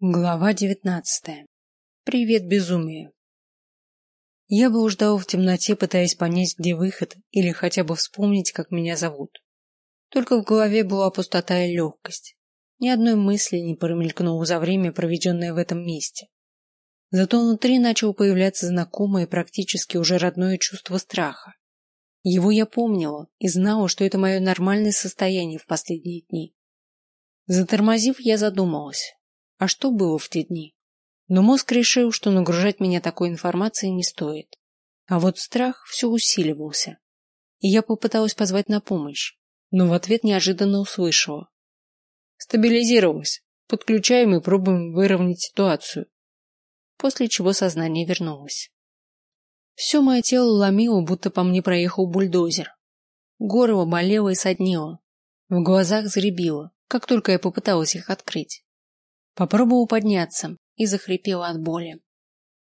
Глава девятнадцатая. Привет, безумие. Я бы ждал в темноте, пытаясь понять, где выход, или хотя бы вспомнить, как меня зовут. Только в голове была пустота и легкость. Ни одной мысли не промелькнуло за время, проведенное в этом месте. Зато внутри начало появляться знакомое практически уже родное чувство страха. Его я помнила и знала, что это мое нормальное состояние в последние дни. Затормозив, я задумалась, а что было в те дни? Но мозг решил, что нагружать меня такой информацией не стоит. А вот страх все усиливался. И я попыталась позвать на помощь, но в ответ неожиданно услышала. Стабилизировалась. Подключаем и пробуем выровнять ситуацию. После чего сознание вернулось. Все мое тело ломило, будто по мне проехал бульдозер. Горло болело и соднило. В глазах заребило, как только я попыталась их открыть. Попробовал подняться и захрипел от боли.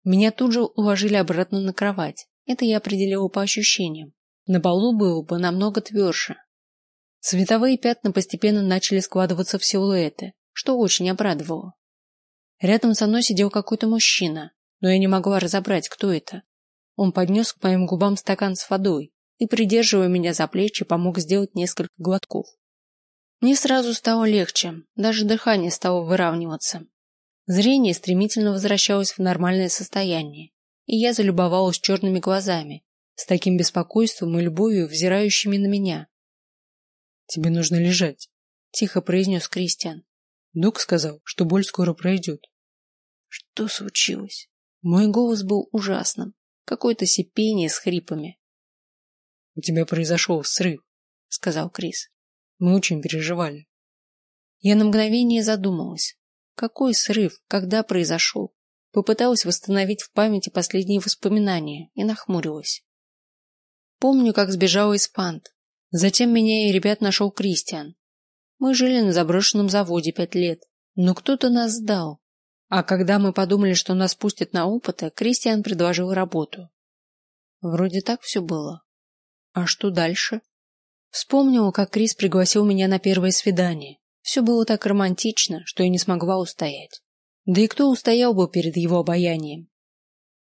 Меня тут же уложили обратно на кровать. Это я определила по ощущениям. На полу было бы намного тверже. Цветовые пятна постепенно начали складываться в силуэты, что очень обрадовало. Рядом со мной сидел какой-то мужчина, но я не могла разобрать, кто это. Он поднес к моим губам стакан с водой и, придерживая меня за плечи, помог сделать несколько глотков. Мне сразу стало легче, даже дыхание стало выравниваться. Зрение стремительно возвращалось в нормальное состояние, и я залюбовалась черными глазами, с таким беспокойством и любовью взирающими на меня. Тебе нужно лежать, тихо произнес Кристиан. Док сказал, что боль скоро пройдет. Что случилось? Мой голос был ужасным, какое-то сипение с хрипами. У тебя произошел срыв, сказал Крис. Мы очень переживали. Я на мгновение задумалась. Какой срыв, когда произошел? Попыталась восстановить в памяти последние воспоминания и нахмурилась. Помню, как сбежала из панд. Затем меня и ребят нашел Кристиан. Мы жили на заброшенном заводе пять лет, но кто-то нас сдал. А когда мы подумали, что нас пустят на опыты, Кристиан предложил работу. Вроде так все было. А что дальше? Вспомнила, как Крис пригласил меня на первое свидание. Все было так романтично, что я не смогла устоять. Да и кто устоял бы перед его обаянием?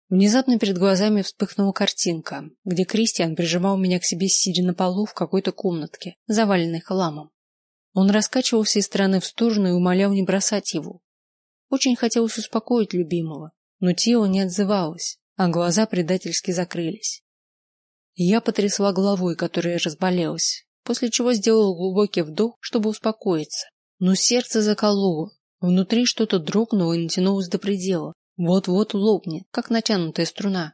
Внезапно перед глазами вспыхнула картинка, где Кристиан прижимал меня к себе, сидя на полу в какой-то комнатке, заваленной хламом. Он раскачивался из стороны в сторону и умолял не бросать его. Очень хотелось успокоить любимого, но тело не отзывалось, а глаза предательски закрылись. Я потрясла головой, которая разболелась, после чего сделала глубокий вдох, чтобы успокоиться. Но сердце закололо, внутри что-то дрогнуло и натянулось до предела. Вот-вот лопнет, как натянутая струна.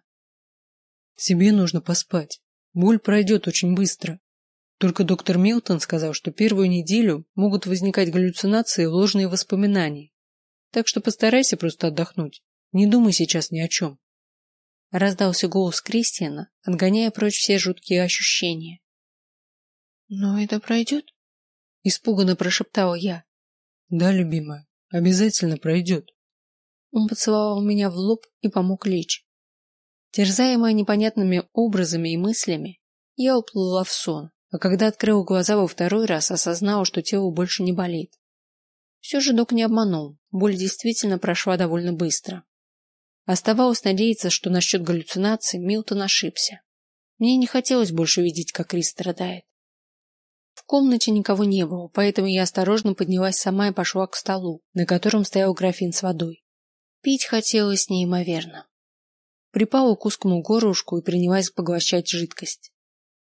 Тебе нужно поспать. Боль пройдет очень быстро. Только доктор Милтон сказал, что первую неделю могут возникать галлюцинации и ложные воспоминания. Так что постарайся просто отдохнуть. Не думай сейчас ни о чем. Раздался голос Кристиана, отгоняя прочь все жуткие ощущения. Но это пройдет? Испуганно прошептала я. Да, любимая, обязательно пройдет. Он поцеловал меня в лоб и помог лечь. Терзаемая непонятными образами и мыслями, я уплыла в сон, а когда открыла глаза во второй раз, осознала, что тело больше не болит. Все же док не обманул, боль действительно прошла довольно быстро. Оставалось надеяться, что насчет галлюцинаций Милтон ошибся. Мне не хотелось больше видеть, как Крис страдает. В комнате никого не было, поэтому я осторожно поднялась сама и пошла к столу, на котором стоял графин с водой. Пить хотелось неимоверно. Припала к узкому горлышку и принялась поглощать жидкость.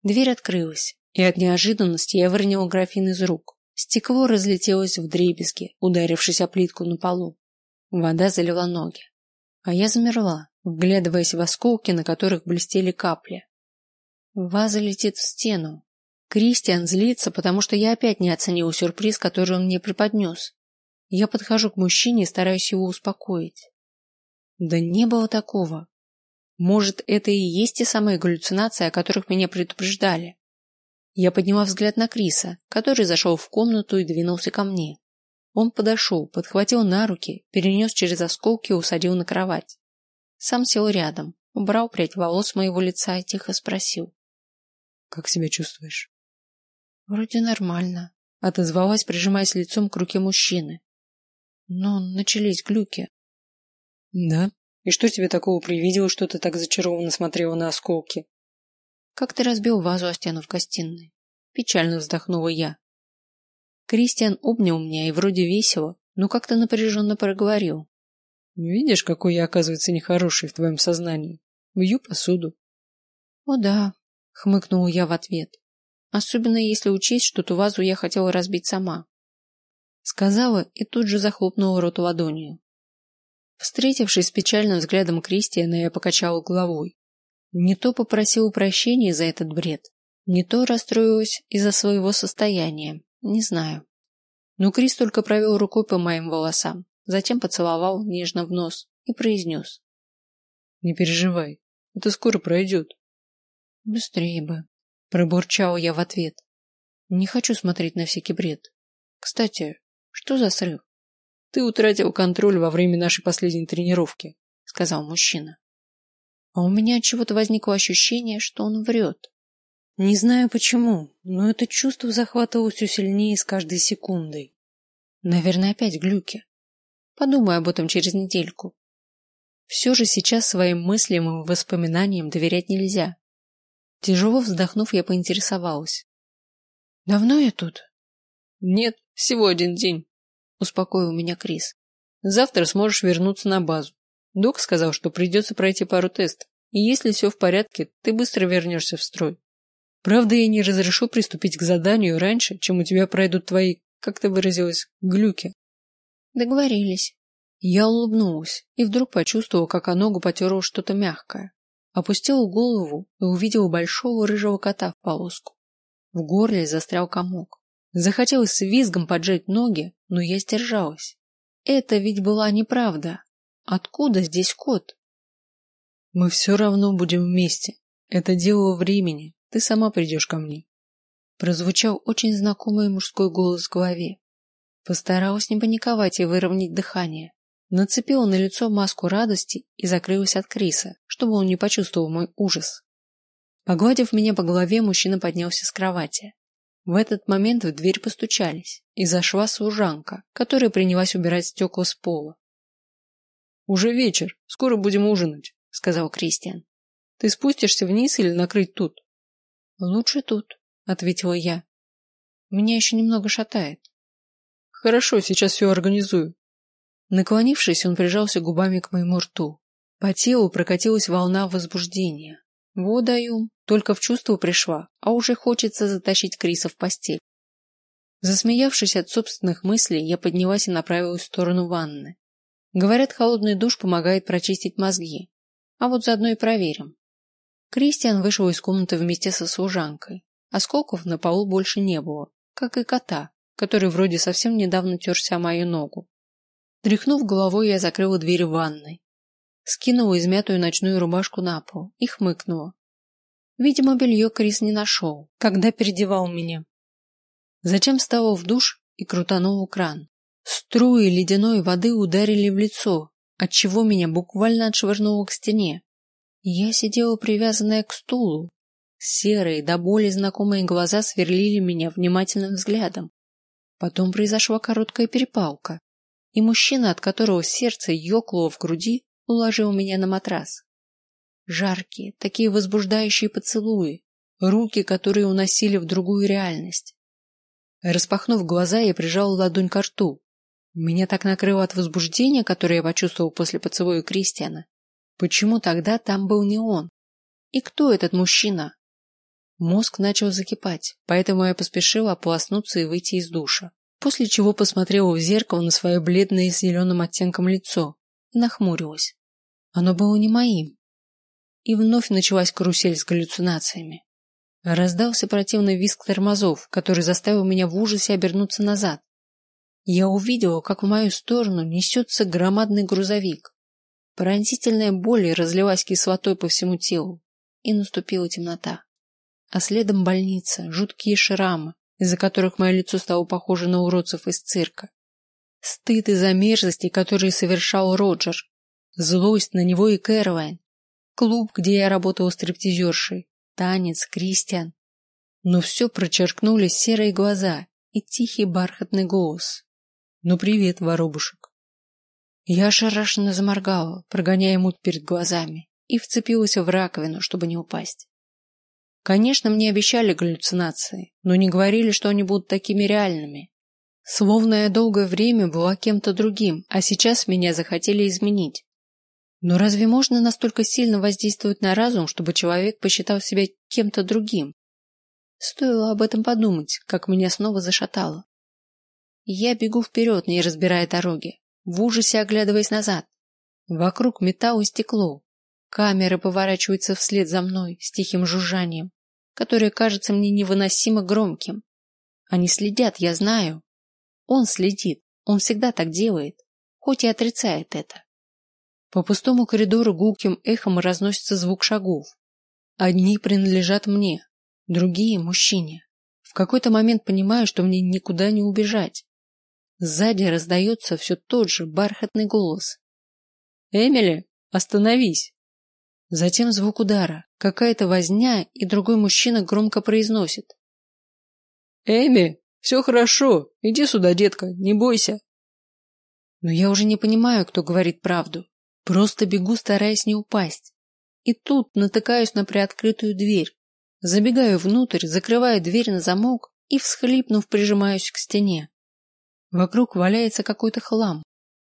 Дверь открылась, и от неожиданности я выронила графин из рук. Стекло разлетелось в дребезги, ударившись о плитку на полу. Вода залила ноги. А я замерла, вглядываясь в осколки, на которых блестели капли. Ваза летит в стену. Кристиан злится, потому что я опять не оценила сюрприз, который он мне преподнес. Я подхожу к мужчине и стараюсь его успокоить. Да не было такого. Может, это и есть те самые галлюцинации, о которых меня предупреждали. Я подняла взгляд на Криса, который зашел в комнату и двинулся ко мне. Он подошел, подхватил на руки, перенес через осколки и усадил на кровать. Сам сел рядом, убрал прядь волос моего лица и тихо спросил: "Как себя чувствуешь?" "Вроде нормально", отозвалась, прижимаясь лицом к руке мужчины. Но начались глюки. Да? И что тебе такого привидело, что ты так зачарованно смотрела на осколки? Как ты разбил вазу о стену в гостиной? Печально вздохнула я. Кристиан обнял меня и вроде весело, но как-то напряженно проговорил. Видишь, какой я, оказывается, нехороший в твоем сознании. Бью посуду. О да, хмыкнула я в ответ. Особенно если учесть, что ту вазу я хотела разбить сама. Сказала и тут же захлопнула рот ладонью. Встретившись с печальным взглядом Кристиана, я покачала головой. Не то попросила прощения за этот бред, не то расстроилась из-за своего состояния, не знаю. Но Крис только провел рукой по моим волосам, затем поцеловал нежно в нос и произнес. Не переживай, это скоро пройдет. Быстрее бы, пробурчал я в ответ. Не хочу смотреть на всякий бред. Кстати, что за срыв? Ты утратил контроль во время нашей последней тренировки, сказал мужчина. А у меня чего-то возникло ощущение, что он врет. Не знаю почему, но это чувство захватывало все сильнее с каждой секундой. Наверное, опять глюки. Подумай об этом через недельку. Все же сейчас своим мыслям и воспоминаниям доверять нельзя. Тяжело вздохнув, я поинтересовалась. Давно я тут? Нет, всего один день, успокоил меня Крис. Завтра сможешь вернуться на базу. Док сказал, что придется пройти пару тестов, и если все в порядке, ты быстро вернешься в строй. Правда, я не разрешу приступить к заданию раньше, чем у тебя пройдут твои, как ты выразилась, глюки. Договорились. Я улыбнулась и вдруг почувствовала, как о ногу потерло что-то мягкое. Опустила голову и увидела большого рыжего кота в полоску. В горле застрял комок. Захотелось с визгом поджать ноги, но я сдержалась. Это ведь была неправда. Откуда здесь кот? Мы все равно будем вместе. Это дело времени. Ты сама придешь ко мне. Прозвучал очень знакомый мужской голос в голове. Постаралась не паниковать и выровнять дыхание. Нацепила на лицо маску радости и закрылась от Криса, чтобы он не почувствовал мой ужас. Погладив меня по голове, мужчина поднялся с кровати. В этот момент в дверь постучались, и зашла служанка, которая принялась убирать стекла с пола. Уже вечер, скоро будем ужинать, сказал Кристиан. Ты спустишься вниз или накрыть тут? Лучше тут, ответила я. Меня еще немного шатает. Хорошо, сейчас все организую. Наклонившись, он прижался губами к моему рту. По телу прокатилась волна возбуждения. Вот даю, только в чувство пришла, а уже хочется затащить Криса в постель. Засмеявшись от собственных мыслей, я поднялась и направилась в сторону ванны. Говорят, холодный душ помогает прочистить мозги. А вот заодно и проверим. Кристиан вышел из комнаты вместе со служанкой. Осколков на полу больше не было, как и кота, который вроде совсем недавно терся мою ногу. Тряхнув головой, я закрыла дверь ванной, скинула измятую ночную рубашку на пол и хмыкнула. Видимо, белье Крис не нашел, когда переодевал меня. Затем встала в душ и крутанула кран. Струи ледяной воды ударили в лицо, отчего меня буквально отшвырнуло к стене. Я сидела привязанная к стулу. Серые до боли знакомые глаза сверлили меня внимательным взглядом. Потом произошла короткая перепалка, и мужчина, от которого сердце ёкнуло в груди, уложил меня на матрас. Жаркие, такие возбуждающие поцелуи, руки, которые уносили в другую реальность. Распахнув глаза, я прижал ладонь к рту. Меня так накрыло от возбуждения, которое я почувствовал после поцелуя Кристиана. Почему тогда там был не он? И кто этот мужчина? Мозг начал закипать, поэтому я поспешила ополоснуться и выйти из душа после чего посмотрела в зеркало на свое бледное с зеленым оттенком лицо и нахмурилась. Оно было не моим. И вновь началась карусель с галлюцинациями. Раздался противный визг тормозов, который заставил меня в ужасе обернуться назад. Я увидела, как в мою сторону несется громадный грузовик. Пронзительная боль разлилась кислотой по всему телу, и наступила темнота. А следом больница, жуткие шрамы, из-за которых мое лицо стало похоже на уродцев из цирка. Стыд из-за мерзости, которые совершал Роджер. Злость на него и Кэролайн. Клуб, где я работала стриптизершей. Танец, Кристиан. Но все прочеркнули серые глаза и тихий бархатный голос. Ну привет, воробушек. Я ошарашенно заморгала, прогоняя муть перед глазами, и вцепилась в раковину, чтобы не упасть. Конечно, мне обещали галлюцинации, но не говорили, что они будут такими реальными. Словно я долгое время была кем-то другим, а сейчас меня захотели изменить. Но разве можно настолько сильно воздействовать на разум, чтобы человек посчитал себя кем-то другим? Стоило об этом подумать, как меня снова зашатало. Я бегу вперед, не разбирая дороги, в ужасе оглядываясь назад. Вокруг металл и стекло. Камеры поворачиваются вслед за мной с тихим жужжанием, которое кажется мне невыносимо громким. Они следят, я знаю. Он следит, он всегда так делает, хоть и отрицает это. По пустому коридору гулким эхом разносится звук шагов. Одни принадлежат мне, другие мужчине. В какой-то момент понимаю, что мне никуда не убежать. Сзади раздается все тот же бархатный голос. Эмили, остановись. Затем звук удара, какая-то возня, и другой мужчина громко произносит: Эми, все хорошо, иди сюда, детка, не бойся. Но я уже не понимаю, кто говорит правду. Просто бегу, стараясь не упасть. И тут натыкаюсь на приоткрытую дверь. Забегаю внутрь, закрываю дверь на замок и, всхлипнув, прижимаюсь к стене. Вокруг валяется какой-то хлам.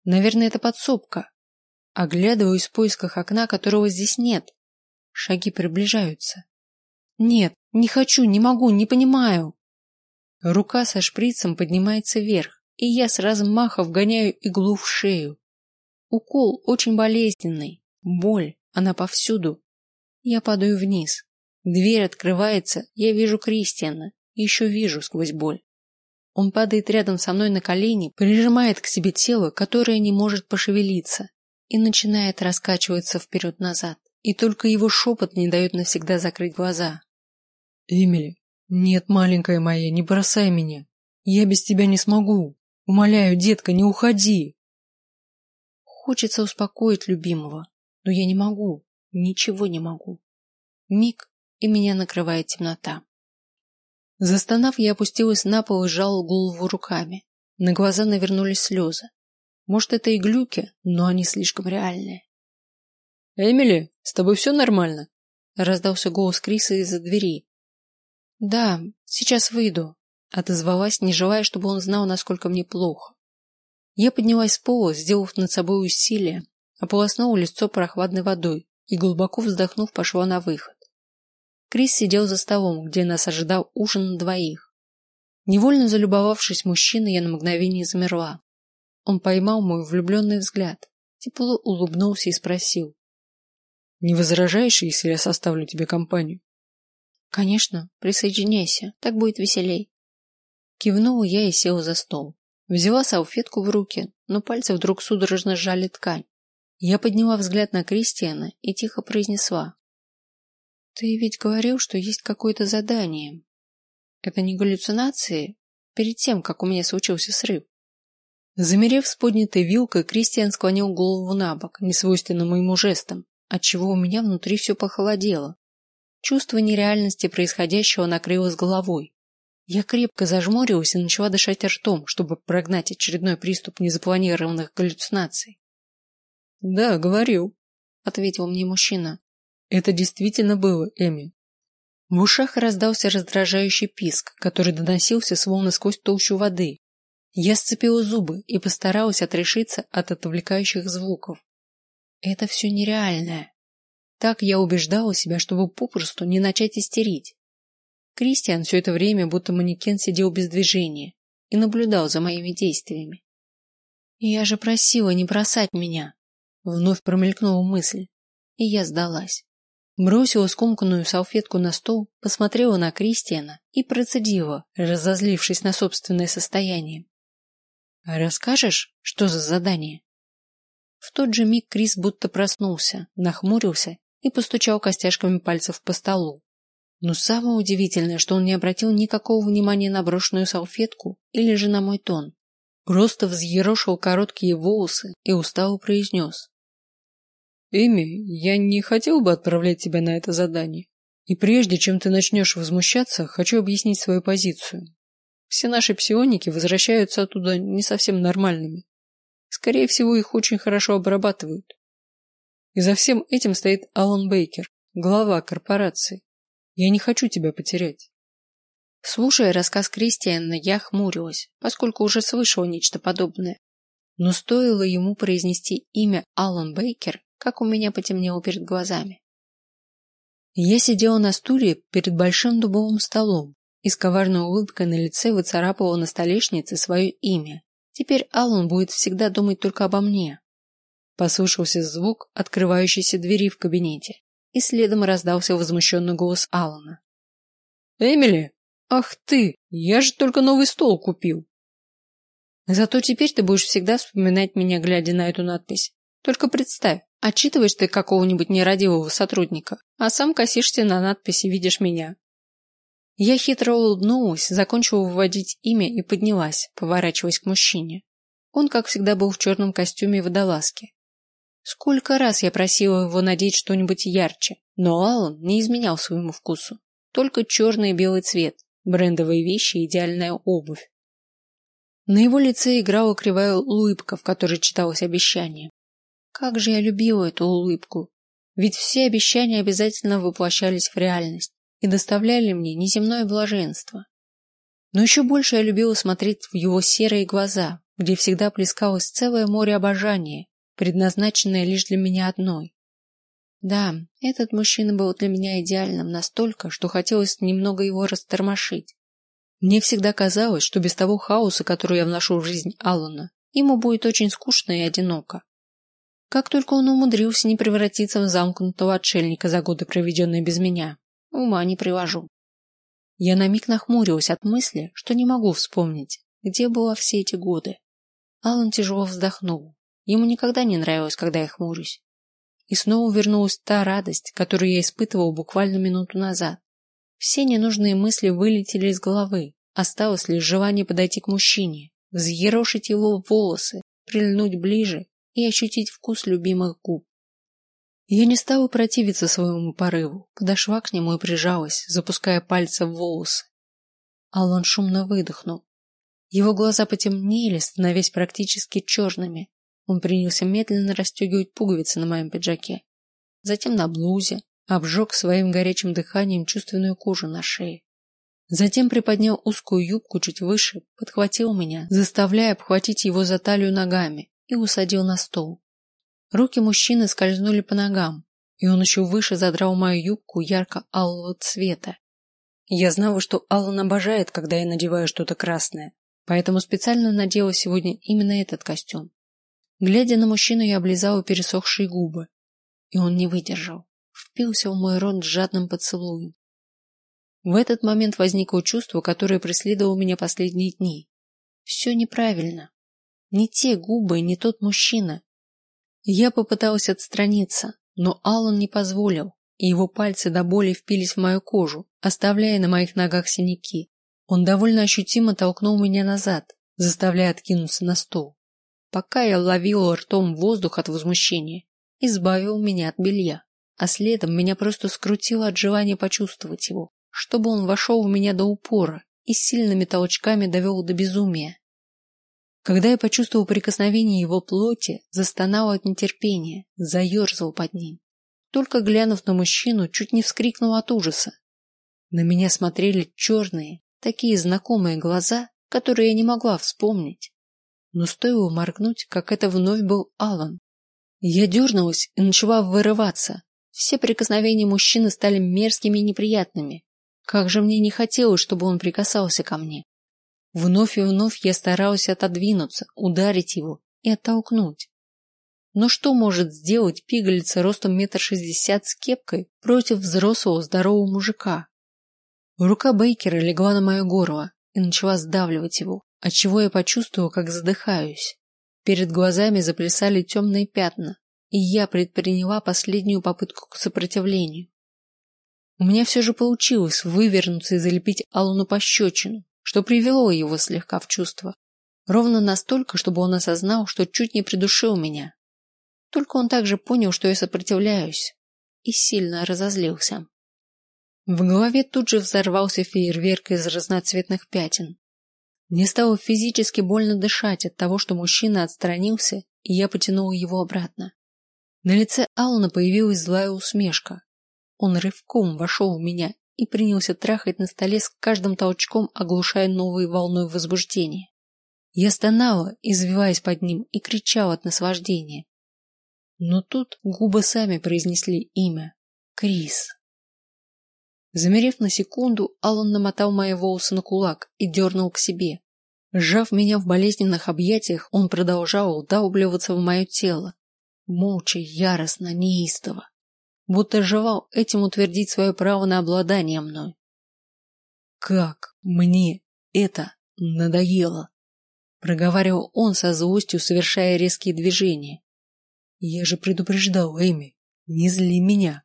Наверное, это подсобка. Оглядываюсь в поисках окна, которого здесь нет. Шаги приближаются. Нет, не хочу, не могу, не понимаю. Рука со шприцем поднимается вверх, и я с размаха вгоняю иглу в шею. Укол очень болезненный, боль, она повсюду. Я падаю вниз. Дверь открывается, я вижу Кристиана, еще вижу сквозь боль. Он падает рядом со мной на колени, прижимает к себе тело, которое не может пошевелиться, и начинает раскачиваться вперед-назад. И только его шепот не дает навсегда закрыть глаза. Эмили, нет, маленькая моя, не бросай меня. Я без тебя не смогу. Умоляю, детка, не уходи. Хочется успокоить любимого, но я не могу, ничего не могу. Миг, и меня накрывает темнота. Застонав, я опустилась на пол и сжала голову руками. На глаза навернулись слезы. Может, это и глюки, но они слишком реальные. Эмили, с тобой все нормально? Раздался голос Криса из-за двери. Да, сейчас выйду. Отозвалась, не желая, чтобы он знал, насколько мне плохо. Я поднялась с пола, сделав над собой усилие, ополоснула лицо прохладной водой и глубоко вздохнув, пошла на выход. Крис сидел за столом, где нас ожидал ужин на двоих. Невольно залюбовавшись мужчиной, я на мгновение замерла. Он поймал мой влюбленный взгляд, тепло улыбнулся и спросил: "Не возражаешь, если я составлю тебе компанию?" "Конечно, присоединяйся, так будет веселей". Кивнула я и села за стол. Взяла салфетку в руки, но пальцы вдруг судорожно сжали ткань. Я подняла взгляд на Кристиана и тихо произнесла: ты ведь говорил, что есть какое-то задание. Это не галлюцинации? Перед тем, как у меня случился срыв. Замерев с поднятой вилкой, Кристиан склонил голову на бок, несвойственным ему жестом, отчего у меня внутри все похолодело. Чувство нереальности происходящего накрыло с головой. Я крепко зажмурилась и начала дышать ртом, чтобы прогнать очередной приступ незапланированных галлюцинаций. Да, говорил, ответил мне мужчина. Это действительно было, Эми. В ушах раздался раздражающий писк, который доносился словно сквозь толщу воды. Я сцепила зубы и постаралась отрешиться от отвлекающих звуков. Это все нереальное. Так я убеждала себя, чтобы попросту не начать истерить. Кристиан все это время будто манекен сидел без движения и наблюдал за моими действиями. Я же просила не бросать меня. Вновь промелькнула мысль, и я сдалась. Бросила скомканную салфетку на стол, посмотрела на Кристиана и процедила, разозлившись на собственное состояние. Расскажешь, что за задание? В тот же миг Крис будто проснулся, нахмурился и постучал костяшками пальцев по столу. Но самое удивительное, что он не обратил никакого внимания на брошенную салфетку или же на мой тон. Просто взъерошил короткие волосы и устало произнес. Эми, я не хотел бы отправлять тебя на это задание. И прежде чем ты начнешь возмущаться, хочу объяснить свою позицию. Все наши псионики возвращаются оттуда не совсем нормальными. Скорее всего, их очень хорошо обрабатывают. И за всем этим стоит Алан Бейкер, глава корпорации. Я не хочу тебя потерять. Слушая рассказ Кристиана, я хмурилась, поскольку уже слышала нечто подобное. Но стоило ему произнести имя Алан Бейкер, как у меня потемнело перед глазами. Я сидела на стуле перед большим дубовым столом и с коварной улыбкой на лице выцарапывала на столешнице свое имя. Теперь Алан будет всегда думать только обо мне. Послышался звук открывающейся двери в кабинете, и следом раздался возмущенный голос Алана. Эмили, ах ты, я же только новый стол купил. Зато теперь ты будешь всегда вспоминать меня, глядя на эту надпись. Только представь, отчитываешь ты какого-нибудь нерадивого сотрудника, а сам косишься на надписи, видишь меня. Я хитро улыбнулась, закончила выводить имя и поднялась, поворачиваясь к мужчине. Он, как всегда, был в черном костюме и водолазке. Сколько раз я просила его надеть что-нибудь ярче, но Аллан не изменял своему вкусу. Только черный и белый цвет, брендовые вещи и идеальная обувь. На его лице играла кривая улыбка, в которой читалось обещание. Как же я любила эту улыбку! Ведь все обещания обязательно воплощались в реальность и доставляли мне неземное блаженство. Но еще больше я любила смотреть в его серые глаза, где всегда плескалось целое море обожания, предназначенное лишь для меня одной. Да, этот мужчина был для меня идеальным настолько, что хотелось немного его растормошить. Мне всегда казалось, что без того хаоса, который я вношу в жизнь Аллана, ему будет очень скучно и одиноко. Как только он умудрился не превратиться в замкнутого отшельника за годы, проведенные без меня, ума не привожу. Я на миг нахмурилась от мысли, что не могу вспомнить, где была все эти годы. Аллан тяжело вздохнул. Ему никогда не нравилось, когда я хмурюсь. И снова вернулась та радость, которую я испытывал буквально минуту назад. Все ненужные мысли вылетели из головы. Осталось лишь желание подойти к мужчине, взъерошить его волосы, прильнуть ближе и ощутить вкус любимых губ. Я не стала противиться своему порыву, подошла к нему и прижалась, запуская пальцы в волосы. Аллан шумно выдохнул. Его глаза потемнели, становясь практически черными. Он принялся медленно расстегивать пуговицы на моем пиджаке, затем на блузе, обжег своим горячим дыханием чувственную кожу на шее. Затем приподнял узкую юбку чуть выше, подхватил меня, заставляя обхватить его за талию ногами, и усадил на стол. Руки мужчины скользнули по ногам, и он еще выше задрал мою юбку ярко-алого цвета. Я знала, что Аллан обожает, когда я надеваю что-то красное, поэтому специально надела сегодня именно этот костюм. Глядя на мужчину, я облизала пересохшие губы, и он не выдержал впился в мой рот жадным поцелуем. В этот момент возникло чувство, которое преследовало меня последние дни. Все неправильно. Не те губы, не тот мужчина. Я попыталась отстраниться, но Аллан не позволил, и его пальцы до боли впились в мою кожу, оставляя на моих ногах синяки. Он довольно ощутимо толкнул меня назад, заставляя откинуться на стол. Пока я ловила ртом воздух от возмущения, избавил меня от белья а следом меня просто скрутило от желания почувствовать его, чтобы он вошел в меня до упора и сильными толчками довел до безумия. Когда я почувствовал прикосновение его плоти, застонал от нетерпения, заерзал под ним. Только глянув на мужчину, чуть не вскрикнул от ужаса. На меня смотрели черные, такие знакомые глаза, которые я не могла вспомнить. Но стоило моргнуть, как это вновь был Алан. Я дернулась и начала вырываться, все прикосновения мужчины стали мерзкими и неприятными. Как же мне не хотелось, чтобы он прикасался ко мне. Вновь и вновь я старалась отодвинуться, ударить его и оттолкнуть. Но что может сделать пигалица ростом метр шестьдесят с кепкой против взрослого здорового мужика? Рука Бейкера легла на мое горло и начала сдавливать его, отчего я почувствовала, как задыхаюсь. Перед глазами заплясали темные пятна, и я предприняла последнюю попытку к сопротивлению. У меня все же получилось вывернуться и залепить Аллану пощечину, что привело его слегка в чувство. Ровно настолько, чтобы он осознал, что чуть не придушил меня. Только он также понял, что я сопротивляюсь, и сильно разозлился. В голове тут же взорвался фейерверк из разноцветных пятен. Мне стало физически больно дышать от того, что мужчина отстранился, и я потянула его обратно. На лице Алана появилась злая усмешка. Он рывком вошел в меня и принялся трахать на столе с каждым толчком, оглушая новой волной возбуждения. Я стонала, извиваясь под ним, и кричала от наслаждения. Но тут губы сами произнесли имя Крис. Замерев на секунду, Аллан намотал мои волосы на кулак и дернул к себе. Сжав меня в болезненных объятиях, он продолжал вдалбливаться в мое тело, молча, яростно, неистово, будто желал этим утвердить свое право на обладание мной. Как мне это надоело! проговаривал он со злостью, совершая резкие движения. Я же предупреждал Эми, не зли меня.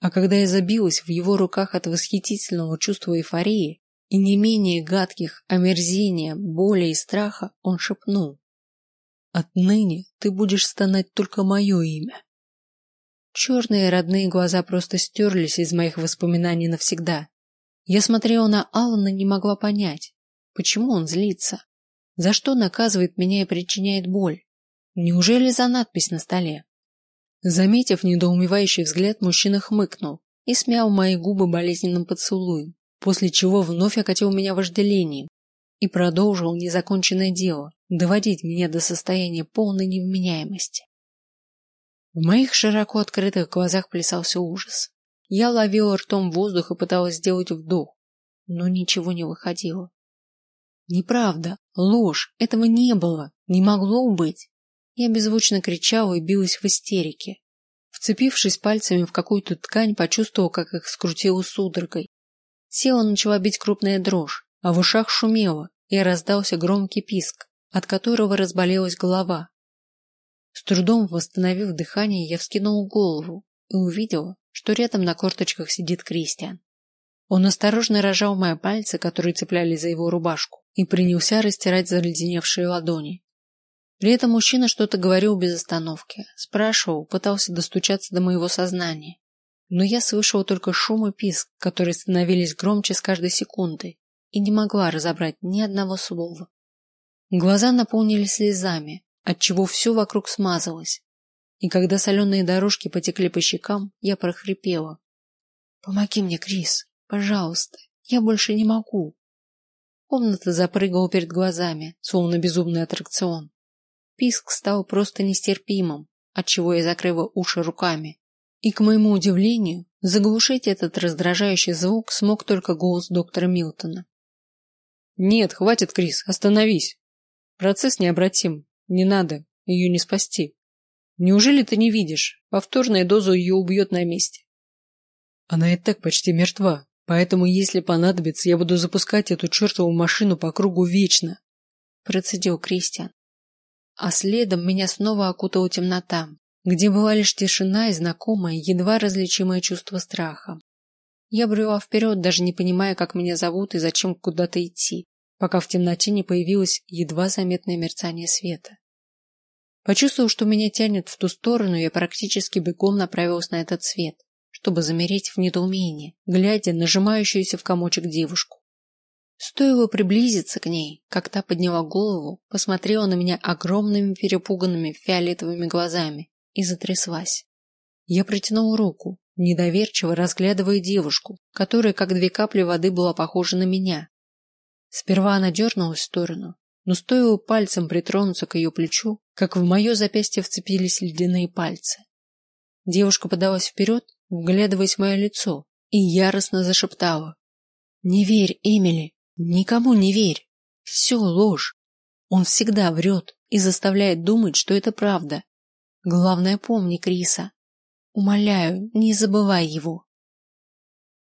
А когда я забилась в его руках от восхитительного чувства эйфории и не менее гадких омерзения, боли и страха, он шепнул: "Отныне ты будешь стонать только мое имя". Черные родные глаза просто стерлись из моих воспоминаний навсегда. Я смотрела на Алана, не могла понять, почему он злится, за что наказывает меня и причиняет боль. Неужели за надпись на столе? Заметив недоумевающий взгляд, мужчина хмыкнул и смял мои губы болезненным поцелуем, после чего вновь окатил меня вожделением и продолжил незаконченное дело доводить меня до состояния полной невменяемости. В моих широко открытых глазах плясался ужас. Я ловила ртом воздух и пыталась сделать вдох, но ничего не выходило. Неправда, ложь, этого не было, не могло быть. Я беззвучно кричала и билась в истерике. Вцепившись пальцами в какую-то ткань, почувствовала, как их скрутило судорогой. Тело начала бить крупная дрожь, а в ушах шумело, и раздался громкий писк, от которого разболелась голова. С трудом восстановив дыхание, я вскинула голову и увидела, что рядом на корточках сидит Кристиан. Он осторожно рожал мои пальцы, которые цеплялись за его рубашку, и принялся растирать заледеневшие ладони. При этом мужчина что-то говорил без остановки, спрашивал, пытался достучаться до моего сознания. Но я слышала только шум и писк, которые становились громче с каждой секундой, и не могла разобрать ни одного слова. Глаза наполнились слезами, отчего все вокруг смазалось. И когда соленые дорожки потекли по щекам, я прохрипела: "Помоги мне, Крис, пожалуйста, я больше не могу". Комната запрыгала перед глазами, словно безумный аттракцион. Писк стал просто нестерпимым, отчего я закрыла уши руками. И к моему удивлению, заглушить этот раздражающий звук смог только голос доктора Милтона. Нет, хватит, Крис, остановись. Процесс необратим. Не надо, ее не спасти. Неужели ты не видишь? Повторная доза ее убьет на месте. Она и так почти мертва, поэтому, если понадобится, я буду запускать эту чертову машину по кругу вечно. Процедил Кристиан а следом меня снова окутала темнота, где была лишь тишина и знакомое, едва различимое чувство страха. Я брела вперед, даже не понимая, как меня зовут и зачем куда-то идти, пока в темноте не появилось едва заметное мерцание света. Почувствовав, что меня тянет в ту сторону, я практически бегом направилась на этот свет, чтобы замереть в недоумении, глядя на сжимающуюся в комочек девушку. Стоило приблизиться к ней, как та подняла голову, посмотрела на меня огромными перепуганными фиолетовыми глазами и затряслась. Я протянул руку, недоверчиво разглядывая девушку, которая как две капли воды была похожа на меня. Сперва она дернулась в сторону, но стоило пальцем притронуться к ее плечу, как в мое запястье вцепились ледяные пальцы. Девушка подалась вперед, вглядываясь в мое лицо, и яростно зашептала: "Не верь, Эмили, Никому не верь. Все ложь. Он всегда врет и заставляет думать, что это правда. Главное, помни Криса. Умоляю, не забывай его.